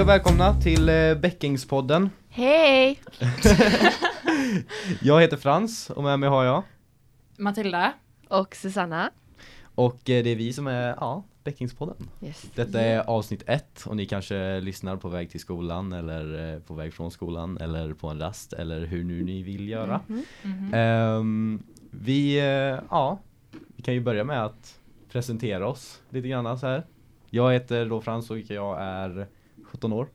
Hej och välkomna till eh, Bäckingspodden. Hej! Jag heter Frans och med mig har jag. Matilda. Och Susanna. Och eh, det är vi som är, ja, Bäckingspodden. Yes. Detta är avsnitt ett och ni kanske lyssnar på väg till skolan eller eh, på väg från skolan eller på en rast eller hur nu ni vill göra. Mhm. Mhm. Ehm, vi, eh, ja, vi kan ju börja med att presentera oss lite grann så här. Jag heter då Frans och jag är 17 år.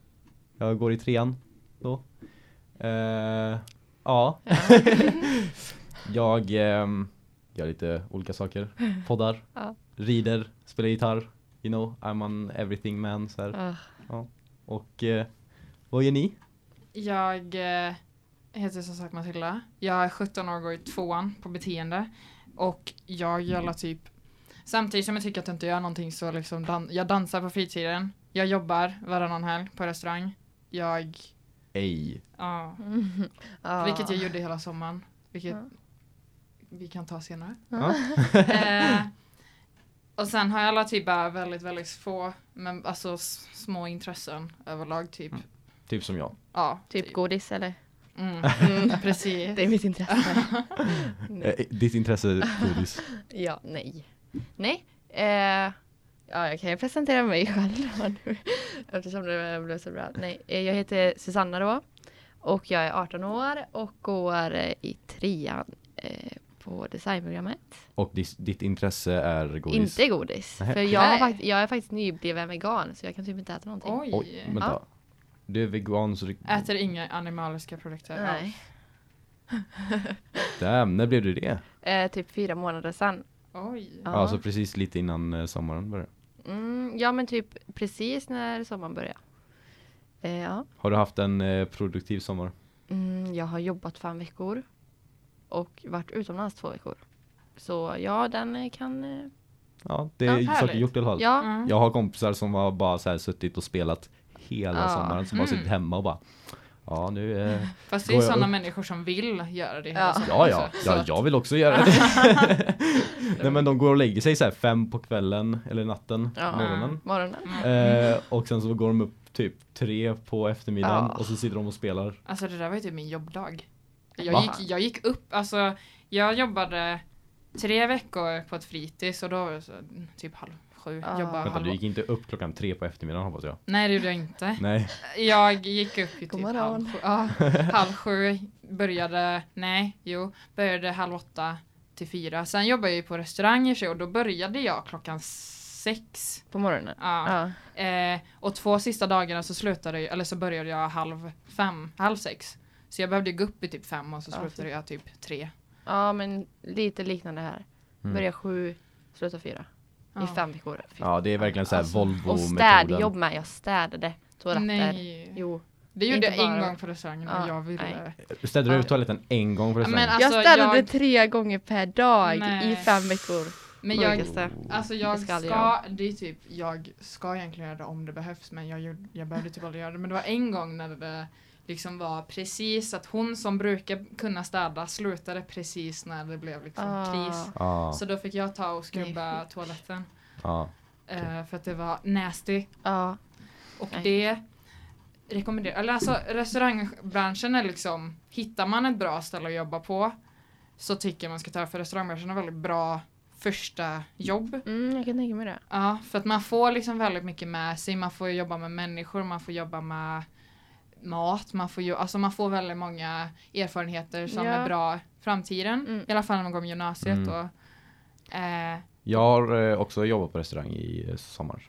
Jag går i trean då. Eh, ja. jag ehm, gör lite olika saker. Poddar, Ja. rider, spelar gitarr. You know, I'm an everything man så här. Ah, Och eh, vad gör ni? Jag eh, heter som sagt Matilda. Jag är 17 år och går i tvåan på beteende. Och jag gör typ Samtidigt som jag tycker att jag inte gör någonting så liksom dan- jag dansar på fritiden. Jag jobbar varannan helg på restaurang. Jag, Ej. ja, ah. vilket jag gjorde hela sommaren. Vilket Ja. vi kan ta senare. Ja. eh, och sen har jag alla typ bara väldigt, väldigt få, men alltså små intressen överlag typ. Mm. Typ som jag. Ja, Typ godis eller? Mm, Mm. precis. Det är mitt intresse. Eh, ditt intresse är godis. Ja, nej. Nej. Eh, ja, jag kan ju presentera mig själv nu. Eftersom det blev så bra. Nej, eh, jag heter Susanna då. Och jag är 18 år och går eh, i trean eh, på designprogrammet. Och ditt, ditt intresse är godis? Inte godis. Nej. För jag, fakt- jag är faktiskt nybliven vegan så jag kan typ inte äta någonting. Oj. Oj, vänta. Ja. Du är vegan så du... Äter inga animaliska produkter. Nej. Damn, när blev du det? Eh, typ fyra månader sedan. Oj. Ja. Alltså precis lite innan sommaren började. Mm, ja men typ precis när sommaren börjar. Eh, ja. Har du haft en eh, produktiv sommar? Mm, jag har jobbat fem veckor. Och varit utomlands två veckor. Så ja, den kan... Eh, Ja, det Ja, är saker gjort i alla fall. ja. Mm. Jag har kompisar som har bara så här suttit och spelat hela Ja. sommaren som har Mm. suttit hemma och bara Ja nu eh, Fast det är jag sådana upp? människor som vill göra det Ja. sommaren Ja ja, också. Så ja jag vill också göra det. Nej men de går och lägger sig så här fem på kvällen eller natten, Ja. morgonen. Morgonen. Mm. Eh, och sen så går de upp typ tre på eftermiddagen Ja. och så sitter de och spelar. Alltså det där var ju typ min jobbdag. Jag gick, jag gick upp, alltså jag jobbade tre veckor på ett fritids och då var det så, typ halv sju. Ah. Jobbade Vänta, halv du gick inte upp klockan tre på eftermiddagen hoppas jag? Nej det gjorde jag inte. Nej. Jag gick upp typ halv sju. Ja, halv sju. Började, nej, jo, började halv åtta till fyra. Sen jobbade jag ju på restaurang i sig och då började jag klockan sex. På morgonen. Ja. Ja. Eh, och två sista dagarna så slutade jag, eller så började jag halv fem, halv sex. Så jag behövde gå upp i typ fem och så Ja, slutade jag typ tre. ja, men lite liknande här. Mm. Börja sju, sluta fyra. Ja. I fem veckor. Ja det är verkligen så här Alltså, Volvo-metoden. Och städjobb med. Jag städade toaletter. Nej. Jo. Det gjorde jag en gång på restaurangen och Ja, jag ville. nej. Städade du Ja. ut toaletten en gång på restaurangen? alltså, jag städade jag- tre gånger per dag Nej. i fem veckor. Men jag, alltså jag ska det är typ, jag ska egentligen göra det om det behövs men jag, jag behövde typ aldrig göra det. Men det var en gång när det liksom var precis att hon som brukar kunna städa slutade precis när det blev liksom Ah. kris. Ja, Så då fick jag ta och skrubba Nej, toaletten. ja. Eh, för att det var nasty. Ja. Och Nej. det rekommenderar, eller alltså restaurangbranschen är liksom, hittar man ett bra ställe att jobba på så tycker jag man ska ta för restaurangbranschen är väldigt bra första jobb. Mm, jag kan tänka mig det. Ja, för att man får liksom väldigt mycket med sig, man får jobba med människor, man får jobba med mat, man får, ju, alltså man får väldigt många erfarenheter som Ja. är bra i framtiden. Mm. I alla fall när man går med gymnasiet Mm. och eh, Jag har eh, också jobbat på restaurang i eh, sommar.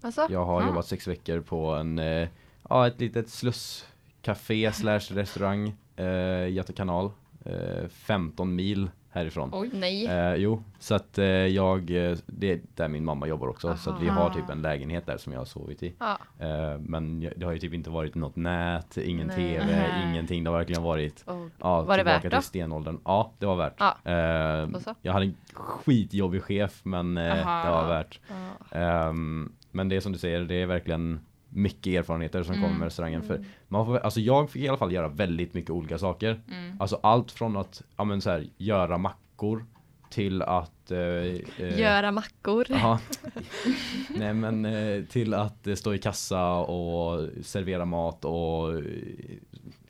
Alltså? Jag har Ah. jobbat sex veckor på en, eh, ja ett litet slusscafé slash restaurang eh, Göta kanal. Eh, 15 mil härifrån. oj. Nej. Eh, jo, så att eh, jag, eh, det är där min mamma jobbar också. Så att vi har Aha. typ en lägenhet där som jag har sovit i. Ja. Eh, men jag- det har ju typ inte varit något nät, ingen Nej. tv, ingenting. Det har verkligen varit Och, ja, Var det värt till då? stenåldern. Ja, det var värt. Ja. Eh, jag hade en skitjobbig chef men eh, Aha. det var värt. Ehm, men det är som du säger, det är verkligen mycket erfarenheter som kommer Mm. med restaurangen. För man får, alltså jag fick i alla fall göra väldigt mycket olika saker. Mm. Alltså allt från att ja, men så här, göra mackor till att eh, eh, Göra mackor. Ja. Nej men eh, till att stå i kassa och servera mat och eh,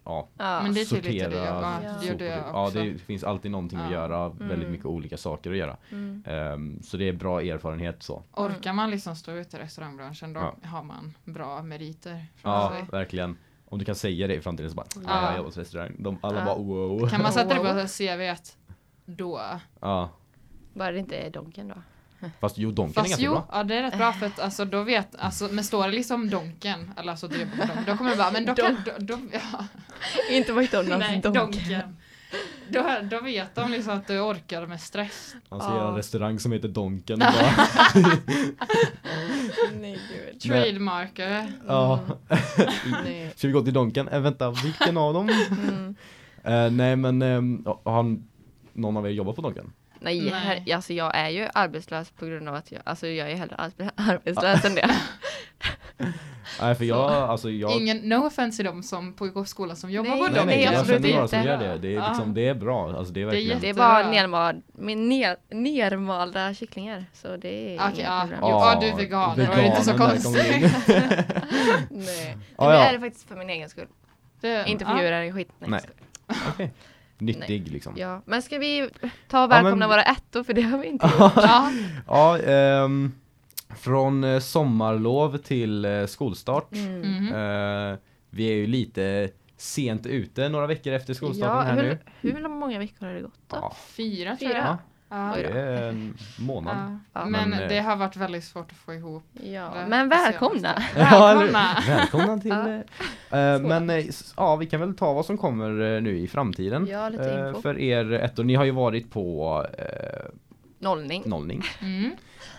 ja, Ja. Men det är typ lite det sortera jag gjorde jag Ja det finns alltid någonting att Ja. göra, väldigt Mm. mycket olika saker att göra. Mm. Ehm, så det är bra erfarenhet så. Orkar man liksom stå ut i restaurangbranschen då Ja. har man bra meriter. Ja, sig. verkligen. Om du kan säga det i framtiden så bara, ja, Ja. jag jobbar på restaurang. De, alla Ja. bara wow. Kan man sätta det på CVt då? Ja. Bara det inte är Donken då. Fast jo, Donken är Fast ganska jo, bra. ja det är rätt bra för att alltså då vet, alltså men står det liksom Donken, eller alltså det på Donken, då kommer det bara, men då kan, då, då, ja, inte McDonalds, nej, Donken. Donken. Då, då vet de liksom att du orkar med stress. Han ser Ja. en restaurang som heter Donken. Bara, Nej gud. Trademarker. ja. Nej. Ska vi gå till Donken? Äh, vänta, vilken av dem? Mm. Eh, nej men um, har någon av er jobbat på Donken? Nej, Nej. Här, alltså jag är ju arbetslös på grund av att jag, alltså jag är hellre arbe- arbetslös än det. Nej för jag, Så. alltså jag Ingen, no offense till dem som på skolan som jobbar Nej, på Nej, Donken. nej, jag känner några som inte. gör det. Det är, Ja. liksom, det är bra. Alltså, det är verkligen. Det är bara nermal, med ner, nermalda kycklingar. Så det är Okej, inga ja. problem. Jo, ja, du är vegan, det var inte så konstigt. Nej. Ja, ja. det är det faktiskt för min egen skull. Det- Inte för ja. djuren, skit. Nej. Nej. Okej. Nyttig liksom. Ja, men ska vi ta och välkomna men- våra ettor för det har vi inte gjort. Ja, Ja, ehm, från eh, sommarlov till eh, skolstart. Mm. Eh, vi är ju lite sent ute några veckor efter Ja, skolstarten här nu. hur, hur många veckor har det gått då? Ja, Fyra tror Fyra. jag. Ja. Ja. Det är en månad. Ja. Ja. Men, Men, eh, det har varit väldigt svårt att få ihop. Ja, det men välkomna! Välkomna! Välkomna till... Ja. eh, men s- ja, vi kan väl ta vad som kommer eh, nu i framtiden. Ja, lite info. för er ettor, ni har ju varit på Nollning. nollning. Mm.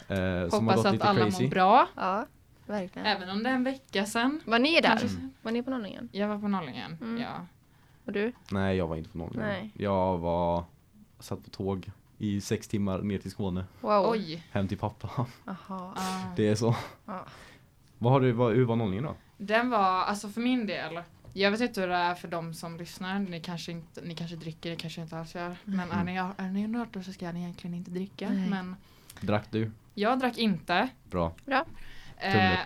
Som har Hoppas gått att lite alla crazy. mår bra. Ja, verkligen. Även om det är en vecka sedan. Var ni där? Kanske- Var ni på nollningen? Jag var på nollningen. Mm. Ja. Och du? Nej, jag var inte på nollning. Nej. Jag var satt på tåg i sex timmar ner till Skåne. Wow. Oj. Hem till pappa. Aha. Det är så. Ja. Vad har du, vad, hur var nollningen då? Den var, alltså för min del. Jag vet inte hur det är för de som lyssnar. Ni kanske, inte, ni kanske dricker, det kanske inte alls gör. Men är ni, är ni under 18 så ska ni egentligen inte dricka. Nej. Men Drack du? jag drack inte. Bra. Eh, upp.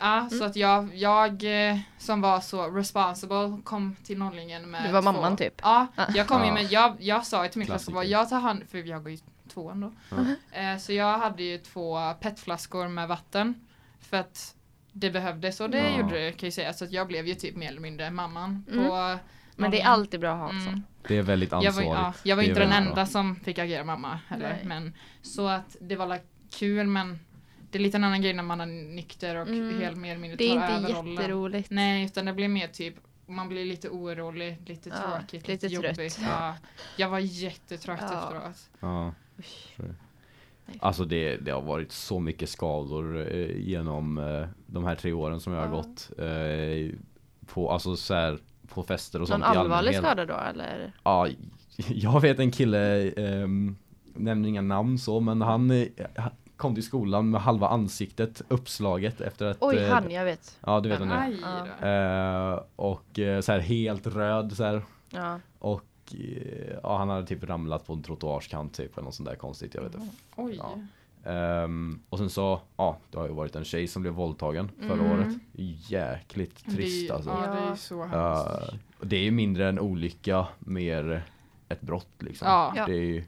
ja, Mm. så att jag, jag eh, som var så responsible kom till nollningen med Du var två- mamman typ? Ja, Ah. jag kom ju Ja. med, jag, jag sa ju till min klass jag tar hand, för jag går ju tvåan då. Ja. Eh, så jag hade ju två petflaskor med vatten. För att det behövdes och det Ja. gjorde det kan jag säga. Så att jag blev ju typ mer eller mindre mamman Mm. på Men det är alltid bra att ha Mm. också. Det är väldigt Jag var, ansvarigt. ja, jag var Det är inte den enda bra. som fick agera mamma heller. Nej. Men så att det var like, kul men det är lite en annan grej när man är nykter och Mm. helt mer eller mindre Det är tar inte över rollen. jätteroligt. Nej, utan det blir mer typ man blir lite orolig, lite Ja, tråkigt, lite lite, jobbigt. Ja. Jag var jättetrött Ja. efteråt. Ja. Alltså det, det har varit så mycket skador eh, genom eh, de här tre åren som jag har Ja. gått. Eh, på, alltså så här, på fester och Någon sånt i allvarlig skada då eller? Ja, jag vet en kille, um, nämner inga namn så, men han kom till skolan med halva ansiktet uppslaget efter att... Oj, eh, han, jag vet. Ja, du vet vem det är. Eh, och så här helt röd så här. Ja. Och ja, han hade typ ramlat på en trottoarskant typ eller något sånt där konstigt, jag vet inte. Oj. Ja. Ehm, och sen så, ja, det har ju varit en tjej som blev våldtagen förra Mm. året. Jäkligt Det trist alltså. Ja, det är så Uh, hemskt. och det är ju mindre en olycka, mer ett brott liksom. Ja. Det är ju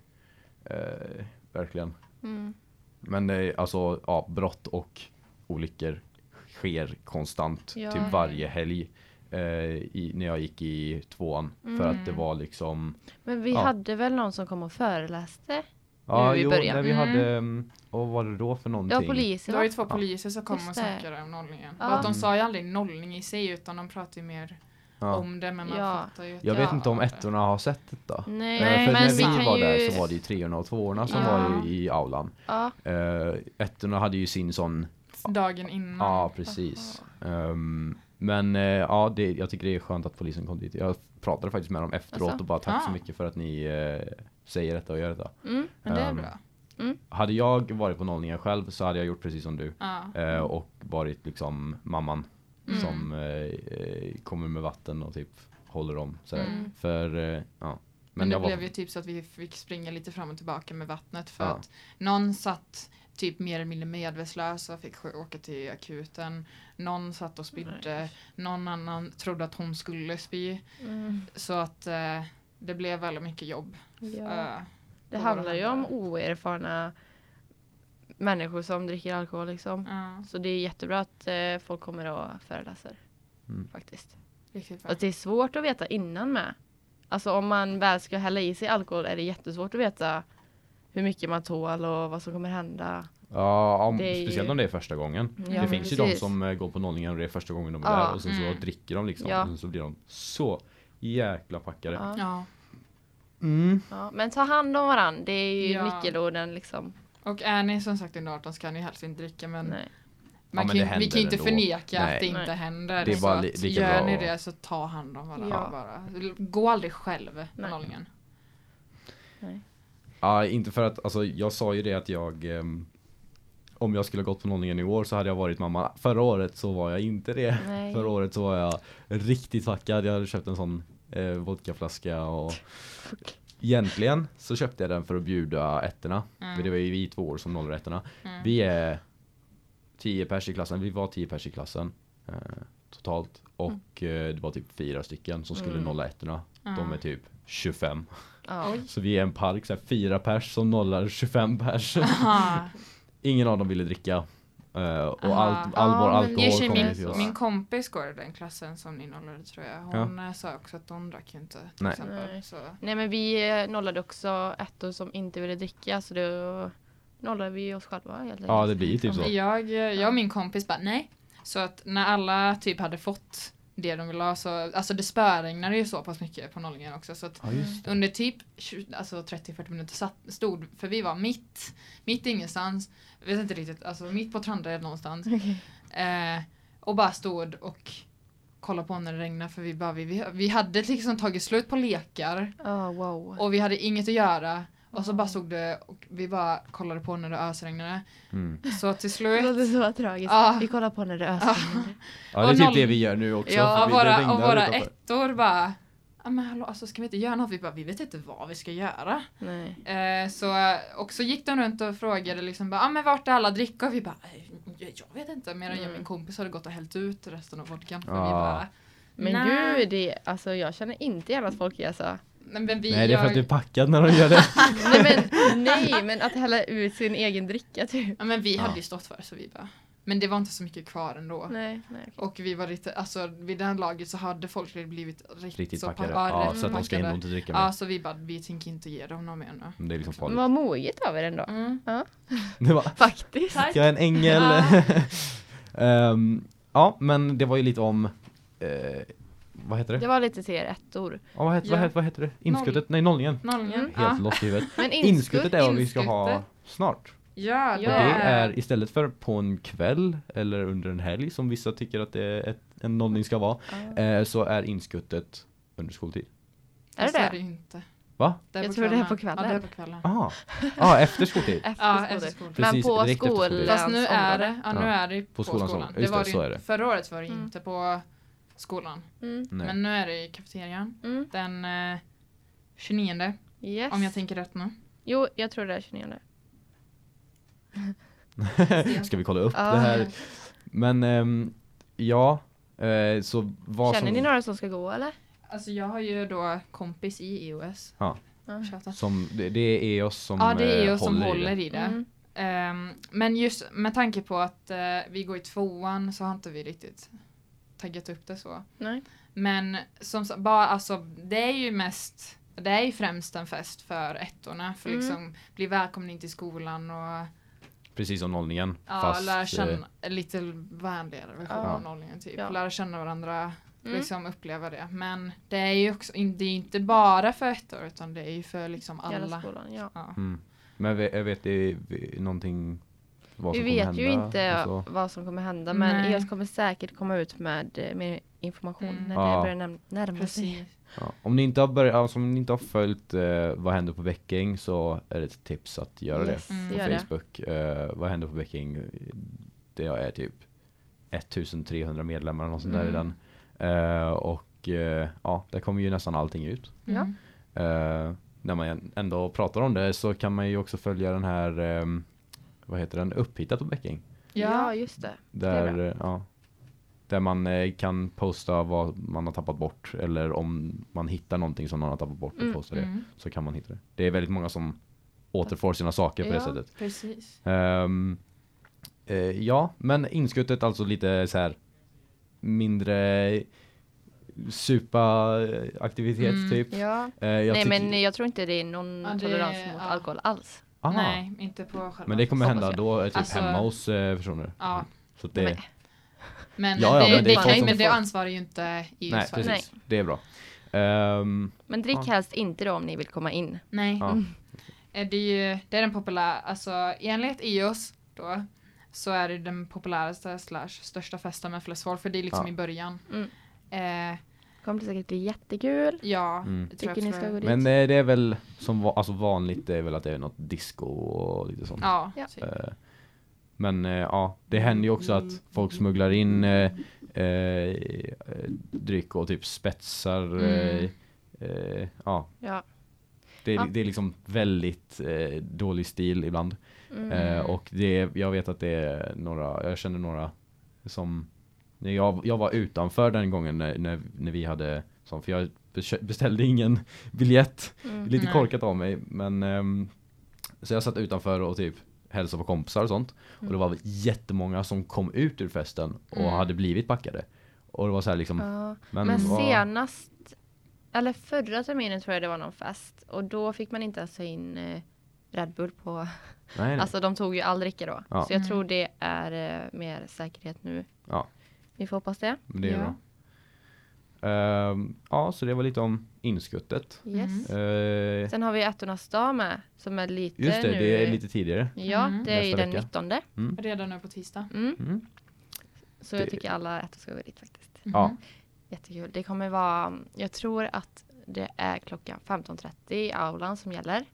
eh, verkligen. Mm. Men det är, alltså, ja, brott och olyckor sker konstant, Ja. typ varje helg. Eh, i, när jag gick i tvåan. För Mm. att det var liksom Men vi Ja. hade väl någon som kom och föreläste? Ja, jo, början. när vi Mm. hade, mm, och vad var det då för någonting? Ja, polisen Det var ju två poliser som kom Just och det. snackade om nollningen. Ja. Att de Mm. sa ju aldrig nollning i sig utan de pratade ju mer Ja. om det men man Ja. fattar ju att Jag det vet inte om var det. ettorna har sett detta. Nej, Eh, för men när vi vi var ju- där så var det ju treorna och tvåorna som Ja. var i, i aulan. Ja, Uh, ettorna hade ju sin sån, Dagen innan. ja precis. Ehm, men eh, ja, det, jag tycker det är skönt att polisen kom dit. Jag pratade faktiskt med dem efteråt Alltså? och bara tack så Ah. mycket för att ni eh, säger detta och gör detta. mm. Men det är Ehm, bra. Hade jag varit på nollningen själv så hade jag gjort precis som du. Ja. Eh, och varit liksom mamman Mm. som eh, eh, kommer med vatten och typ håller om. Sådär. Mm. För eh, ja, Men det jag var- blev ju typ så att vi fick springa lite fram och tillbaka med vattnet för Ja. att någon satt typ mer eller mindre medvetslös och fick åka till akuten. Någon satt och spydde. Någon annan trodde att hon skulle spy. Mm. Så att eh, det blev väldigt mycket jobb. Ja. eh, Det handlar ju om oerfarna människor som dricker alkohol liksom. Ja, Så det är jättebra att eh, folk kommer och föreläser. Mm. Faktiskt. Fast det är svårt att veta innan med. Alltså om man väl ska hälla i sig alkohol är det jättesvårt att veta hur mycket man tål och vad som kommer hända. Ja, om, är ju- speciellt om det är första gången. Ja, det finns ju de precis. som eh, går på nollningen och det är första gången de är Ja, där och sen så mm. dricker de liksom Ja. och sen så blir de så jäkla packade. Ja. Mm. Ja, men ta hand om varandra, det är ju Ja. nyckelorden liksom. Och är ni som sagt under 18 så kan ni helst inte dricka men Nej. man men kan, vi kan ju inte ändå. förneka Nej. att det inte Nej. händer. Det är så bara att li- lika gör bra ni det så ta hand om varandra Ja. bara. Gå aldrig själv på Nej. Ja, inte för att, alltså jag sa ju det att jag ehm, om jag skulle ha gått på nollningen i år så hade jag varit mamma. Förra året så var jag inte det. Nej. Förra året så var jag riktigt packad. Jag hade köpt en sån eh, vodkaflaska och egentligen så köpte jag den för att bjuda ettorna. Mm. För det var ju vi två år som nollade ettorna. Mm. Vi är 10 pers i klassen. Vi var 10 pers i klassen eh, totalt. Och eh, det var typ fyra stycken som skulle Mm. nolla ettorna. De Mm. är typ 25. Ja. Så vi är en park, så här, fyra pers som nollar 25 pers. Ingen av dem ville dricka. Eh, och Aha. allt, all Ja, vår men alkohol kom min, till oss. min kompis går i den klassen som ni nollade tror jag. Hon eh, sa också att hon drack ju inte till Nej. exempel. Nej. Så. Nej men vi eh, nollade också ettor som inte ville dricka så då nollade vi oss själva helt enkelt. Ja, det blir typ så. Jag, jag och min kompis bara nej. Så att när alla typ hade fått det de ville ha så, alltså det spöregnade ju så pass mycket på nollningen också så Ja, under typ 20 alltså 30-40 minuter satt, stod, för vi var mitt, mitt ingenstans, jag vet inte riktigt, alltså mitt på Trandared någonstans. Eh, och bara stod och kollade på när det regnade för vi bara, vi, vi, vi hade liksom tagit slut på lekar Ja, wow. och vi hade inget att göra. Och så bara stod det och vi bara kollade på när det ösregnade. Mm. Så till Det slut låter så tragiskt. Ja. Vi kollar på när det Ja. ösregnar. Ja, det är typ noll- det vi gör nu också. Ja, det våra, och våra ettor bara Ja men hallå, alltså ska vi inte göra något? Vi bara, vi vet inte vad vi ska göra. Nej. Eh, så, och så gick de runt och frågade liksom bara, ah, men vart är alla drickor? Och vi bara, "Eh, jag, vet inte. Medan jag och min Mm. kompis hade gått och hällt ut resten av vodkan. Bara, Men gud, det, alltså jag känner inte igen att folk är så. Nej men vi Nej, det är för att du är packad när de gör det. Nej men, nej, men att hälla ut sin egen dricka typ. ja, men vi Ja. hade ju stått för det så vi bara, men det var inte så mycket kvar ändå. Nej, nej. okej. Och vi var lite, alltså vid det här laget så hade folk blivit riktigt, Riktigt så packade. pa- Ja, så att de ska packade. inte dricka Ja, mer. så vi bara, vi tänker inte ge dem något mer nu. Men Det är liksom Men farligt. vad moget av er ändå. Mm. Det var, Faktiskt. Tack. jag är en ängel. Ja. Ehm, ja, men det var ju lite om eh, vad heter det? Det var lite till er ettor. Ja, vad, heter, Ja. vad, heter, vad heter det? Inskuttet? Nej, nollningen. Nollningen. Mm. Ja. Helt lost i huvudet. Men Inskuttet är vad vi ska ha inskuttet. snart. Ja, Och Ja. det är istället för på en kväll eller under en helg som vissa tycker att det är ett, en nollning ska vara. Ja. Eh, så är inskuttet under skoltid. Är det Fast det? inte. Va? Det är Jag på tror det är kvällen. på kvällen. Ja, det är på kvällen. Aha. ah, efter skoltid. Efter Ja, efter. Men Precis, på direkt efter skolan. skoltid. Fast nu är det, ja, nu Ja. är det på, På skolan. Det var det, så är det. Förra året var det Mm. inte på skolan. Mm. Men nu är det i kafeterian. Mm. Den eh, 29. Yes. Om jag tänker rätt nu. Jo, jag tror det är 29. Ska vi kolla upp Ja. det här? Men ehm, ja, eh, så vad Känner som, ni några som ska gå eller? Alltså jag har ju då kompis i EOS. Ja. Shoutout. som det, det är EOS som Ja, det är eh, jag som håller i håller det. i det. Mm. Ehm, men just med tanke på att eh, vi går i tvåan så har inte vi riktigt taggat upp det så. Nej. Men som bara alltså det är ju mest det är ju främst en fest för ettorna för Mm. liksom bli välkommen in till skolan och Precis som nollningen. ja, fast, lära eh, känna lite vänligare version Ja. av nollningen typ. Ja. Lära känna varandra, Mm. liksom uppleva det. Men det är ju också, det är inte bara för ettor utan det är ju för liksom Hela alla. skolan, ja. Ja. mm. Men jag vet, jag vet det är någonting vad Vi som vet kommer ju hända inte vad som kommer hända men Nej. EOS kommer säkert komma ut med eh, mer information Mm. när Ja. det börjar närma sig. Ja. Om ni inte har börjat, alltså, om ni inte har följt eh, vad händer på Bäcking så är det ett tips att göra Yes, det Mm. på gör det. Facebook. Eh, vad händer på Bäcking? Det är typ 1300 medlemmar eller något sånt där i Mm. den. Eh, och eh, ja, där kommer ju nästan allting ut. Ja. Mm. Eh, när man ändå pratar om det så kan man ju också följa den här, ehm, vad heter den, Upphittat på Bäcking. Ja, just det. är Där, eh, ja, där man eh, kan posta vad man har tappat bort eller om man hittar någonting som någon har tappat bort och Mm, postar det Mm, så kan man hitta det. Det är väldigt många som återfår sina saker på det Ja. sättet. precis. Ehm, eh, ja, men inskuttet alltså lite så här mindre supa-aktivitet Mm. typ. Ja. Eh, jag Nej men jag tror inte det är någon Ja, det- tolerans mot ja. alkohol alls. Aha. Nej, inte på själva. Men det kommer hända då eh, typ Alltså- hemma hos eh, personer. Ja, Så att det, Men- men, Ja, ja, det, men det det, är kan, men det ansvarar ju inte EU nej, precis. Det är bra. Ehm, Men drick Ja. helst inte då om ni vill komma in. Nej. Ja. Mm. Det är ju det är den populära, alltså enligt EOS då så är det den populäraste slash största festen med flest folk för det är liksom Ja. i början. Mm. Eh, Det kommer säkert bli jättekul. ja, Mm. det Tycker ni ska gå dit? men eh, det är väl som va- alltså vanligt det är väl att det är något disco och lite sånt. Ja, Ja. typ. Eh, Men eh, ja, det händer ju också att folk smugglar in dryck och typ spetsar. Eh, ja, Ja. det, är- Ja. det är liksom väldigt eh, dålig stil ibland. Mm. Eh, och det, jag vet att det är några, jag känner några som, jag, jag var utanför den gången när, när, när vi hade, som, för jag bestä- beställde ingen biljett. Mm. Lite Nej. korkat av mig, men ehm, så jag satt utanför och typ hälsade på kompisar och sånt. Och det var jättemånga som kom ut ur festen och Mm. hade blivit packade. Och det var så här liksom, Ja. men, Men, senast, eller förra terminen tror jag det var någon fest. Och då fick man inte ens ta in eh, Red Bull på, nej, nej. alltså de tog ju all dricka då. Ja. Så jag Mm. tror det är eh, mer säkerhet nu. Ja. Vi får hoppas det. men det är Ja. bra. Ehm, ja, så det var lite om inskuttet. Yes. Eh, Sen har vi ettornas dag med, som är lite just det, nu. det är lite tidigare. Ja, Mm. det är ju den vecka. 19. Mm. Redan nu på tisdag. Mm. Mm. Så Det- jag tycker alla ettor ska gå dit faktiskt. Ja. Mhm. Jättekul. Det kommer vara, jag tror att det är klockan 15.30 i aulan som gäller.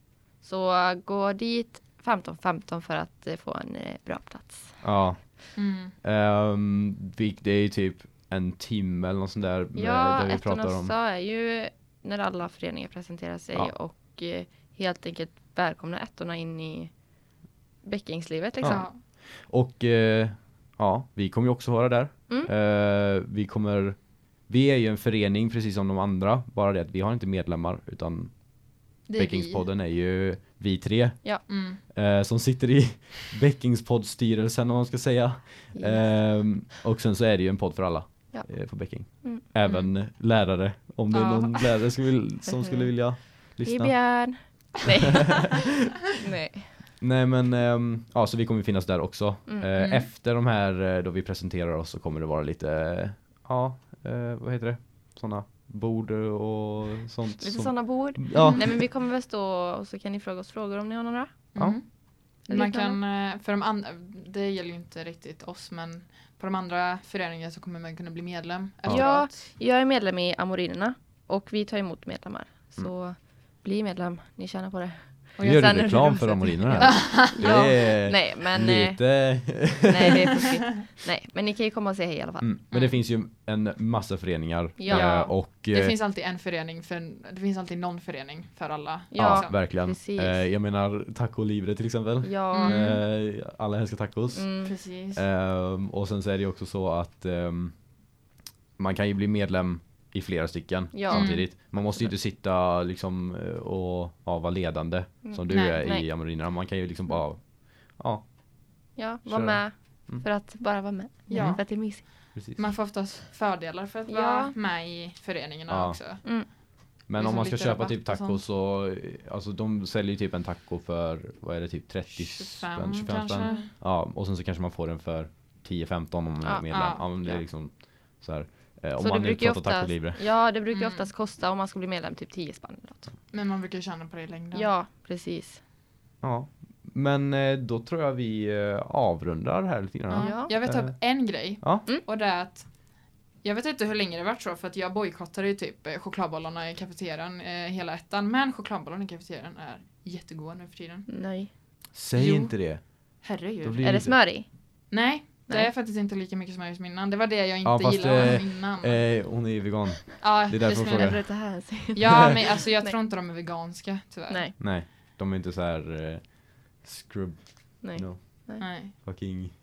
Så gå dit 15.15 för att eh, få en eh, bra plats. Ja. Mm. Vi- det är ju typ en timme eller något sånt där. med- Ja, där vi pratar om. är ju när alla föreningar presenterar sig Ja. och eh, helt enkelt välkomna ettorna in i bäckingslivet liksom. Ja. Och eh, ja, vi kommer ju också vara där. Mm. Eh, vi kommer Vi är ju en förening precis som de andra, bara det att vi har inte medlemmar utan. Bäckingspodden är ju vi tre Mm. eh, som sitter i Bäckingspoddstyrelsen om man ska säga. Yes. Ehm, och sen så är det ju en podd för alla Ja. eh, på Bäcking. Mm. Även lärare, om det är Ja. någon lärare som, vill, som skulle vilja Hej lyssna. Björn! Nej. Nej. Nej men ehm, ja så vi kommer finnas där också. Mm. Eh, Mm. Efter de här eh, då vi presenterar oss så kommer det vara lite eh, ja eh, vad heter det? Såna bord och sånt. Lite sådana bord. Ja. Nej men vi kommer väl stå och så kan ni fråga oss frågor om ni har några. Ja. Mm. Man kan, eh, för de andra, det gäller ju inte riktigt oss men på de andra föreningarna så kommer man kunna bli medlem Ja. Jag är medlem i Amorinerna och vi tar emot medlemmar. Så Mm. bli medlem, ni tjänar på det. Och Nu gör du reklam för Amorinerna här. Ja. Det är Nej men, eh, lite nej det är fuskigt. Nej men ni kan ju komma och säga hej i alla fall. mm. Men det finns ju en massa föreningar Ja. eh, och Det eh, finns alltid en förening, för, det finns alltid någon förening för alla. ja, liksom. verkligen. precis. Jag menar Taco Libre till exempel. Ja. Mm. Alla älskar tacos. Mm. Precis. Och sen så är det ju också så att ehm, man kan ju bli medlem i flera stycken Ja. samtidigt. Man måste ju inte sitta liksom eh, och ja, vara ledande som du Nej, är i nej. Amorinerna. Man kan ju liksom bara ja, Ja, Kör. var med. Mm. För att bara vara med. Ja. För att det är mysigt. precis. Man får oftast fördelar för att Ja. vara med i föreningarna Ja. också. Mm. Men liksom om man ska köpa typ tacos så alltså de säljer ju typ en taco för vad är det typ 30 spänn, 25 kanske. spänn. Ja, och sen så kanske man får den för 10-15 om man är Ja, medlem. ja, Ja, det är ja. liksom så här eh, om Så det man nu brukar oftast, ja, det brukar Mm. oftast kosta om man ska bli medlem typ 10 spänn eller något. Men man brukar tjäna på det i längden. Ja, precis. Ja. Men eh, då tror jag vi eh, avrundar här lite grann. Ja. Ja. Jag vill ta Eh. upp en grej. Ja. Mm. Och det är att jag vet inte hur länge det varit så för att jag bojkottade ju typ eh, chokladbollarna i kafeterian eh, hela ettan. Men chokladbollarna i kafeterian är jättegoda nu för tiden. Nej. Säg Jo. inte det. Herregud. Är det smör i? Nej, Det är faktiskt inte lika mycket smörgåsminnan. Det var det jag inte Ja, fast, gillade eh, innan. Eh, hon är ju vegan. ja, det är därför skulle jag jag- frågar. Ja, men alltså jag Nej. tror inte de är veganska tyvärr. Nej, Nej, de är inte så här eh, scrub, nej, no, Nej. fucking.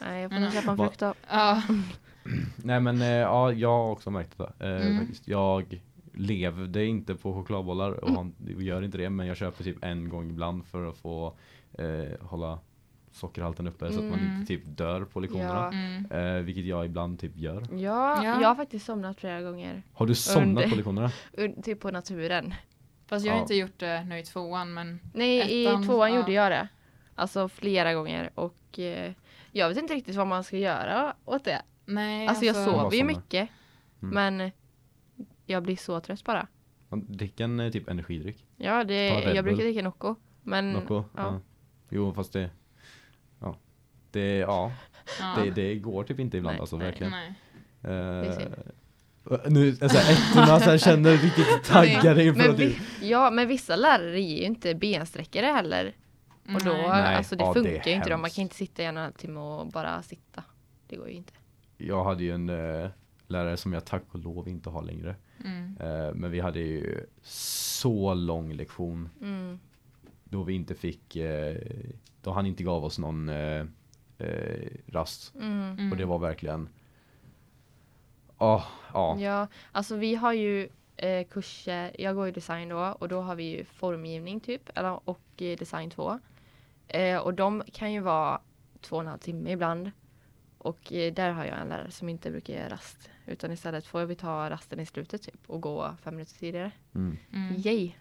nej. Jag får nog köpa en frukt då. Ja. Nej men eh, ja, jag har också märkt det. Eh, Mm. faktiskt. Jag levde inte på chokladbollar och har- gör inte det men jag köper typ en gång ibland för att få eh, hålla sockerhalten uppe så att man Mm. inte typ dör på lektionerna. Ja. Mm. Eh, vilket jag ibland typ gör. Ja, Ja. jag har faktiskt somnat flera gånger. Har du somnat Under- på lektionerna? Un- Typ på naturen. Fast jag har Ja. inte gjort det nu i tvåan men Nej, Ettan, i tvåan ja. gjorde jag det. Alltså flera gånger och eh, jag vet inte riktigt vad man ska göra åt det. nej. Alltså jag Man sover ju mycket. Mm. Men jag blir så trött bara. Man dricker en eh, typ energidryck. Ja, det, jag brukar dricka Nocco. Men Nocco? Mm, ja. Ja. Jo fast det Det, ja, Ja. det, det går typ inte ibland Nej, alltså nej. verkligen. Nej. Är synd. nu, alltså ettorna så här känner riktigt taggade inför men vi, ja, men vissa lärare ger ju inte bensträckare heller. Och då, Nej. Alltså det ja, det funkar ju inte då. Man kan inte sitta i en timme och bara sitta. Det går ju inte. Jag hade ju en eh, lärare som jag tack och lov inte har längre. Mm. Eh, men vi hade ju så lång lektion Mm. då vi inte fick, då han inte gav oss någon eh, rast. Mm. Mm. Och det var verkligen, ja, ja, Ja, alltså vi har ju eh, kurser, jag går ju design då och då har vi ju formgivning typ, eller, och eh, design 2. Eh, och de kan ju vara två och en halv timme ibland. Och eh, där har jag en lärare som inte brukar göra rast. Utan istället får vi ta rasten i slutet typ och gå fem minuter tidigare. mm. Mm. Yay!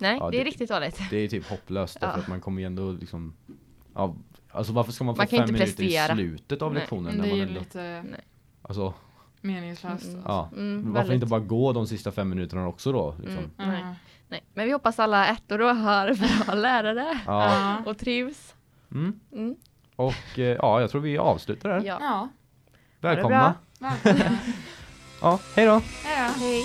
Nej, Ja, det är det- riktigt dåligt. det är typ hopplöst Ja. att man kommer ju ändå liksom, ja, alltså varför ska man få Man kan fem inte minuter i slutet av Nej, lektionen Men när det är man ju ändå, lite alltså, meningslöst. Mm. ja. Mm, Varför väldigt. inte bara gå de sista fem minuterna också då? Liksom? Mm. Nej. Nej, men vi hoppas alla ettor då har bra lärare Ja. Och trivs. Mm. Mm. Och eh, ja, jag tror vi avslutar där. Ja. Ja. Välkomna. Verkligen. Ja, hej då. Ja. Hej!